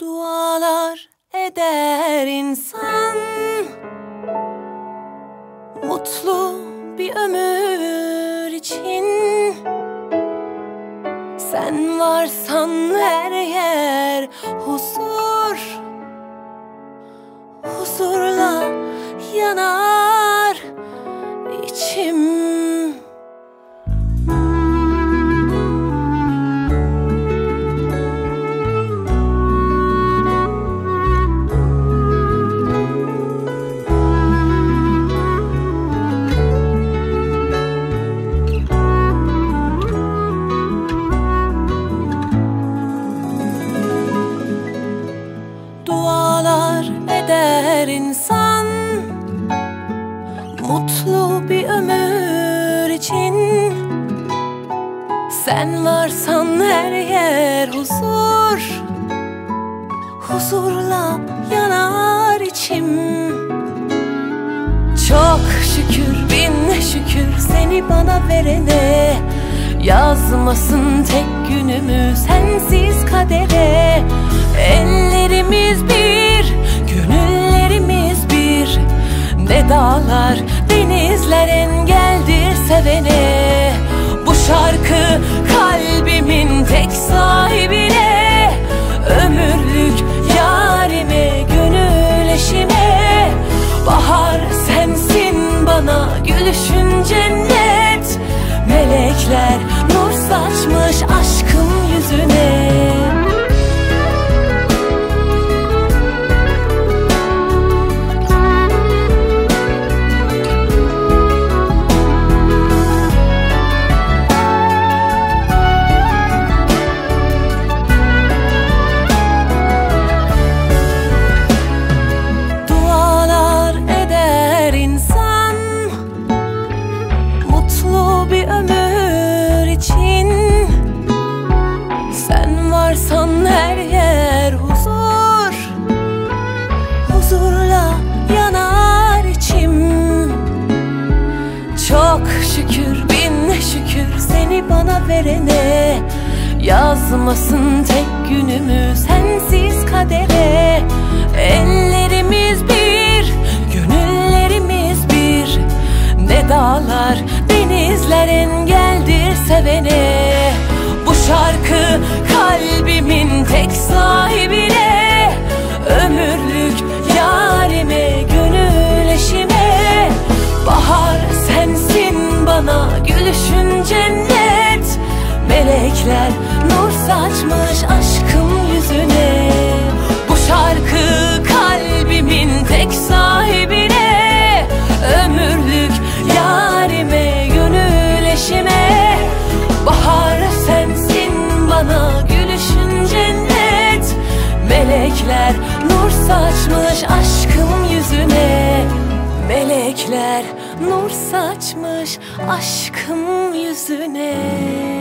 Dualar eder insan. Mutlu bir ömür için. Sen varsan her yer huzur eder insan Mutlu bir ömür için. Sen varsan her yer huzur Huzurla yanar içim. Çok şükür bin şükür seni bana verene Yazmasın tek günümü sensiz Ne dağlar, denizler engeldir sevene. Bu şarkı kalbimin varsan her yer huzur. Huzurla yanar içim. Çok şükür bin şükür seni bana verene. Yazmasın tek günümü sensiz kadere. Ellerimiz bir, gönüllerimiz bir. Ne dağlar, denizler engeldir sevene kalbimin tek sahibine Ömürlük yarime, gönül eşime. Bahar sensin bana gülüşün cennet. Melekler nur saçmış aşkım saçmış aşkım yüzüne. Melekler nur saçmış aşkım yüzüne.